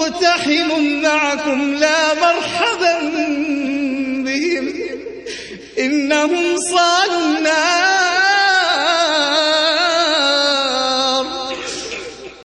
مقتحم معكم لا مرحبا بهم. إنهم صادقون.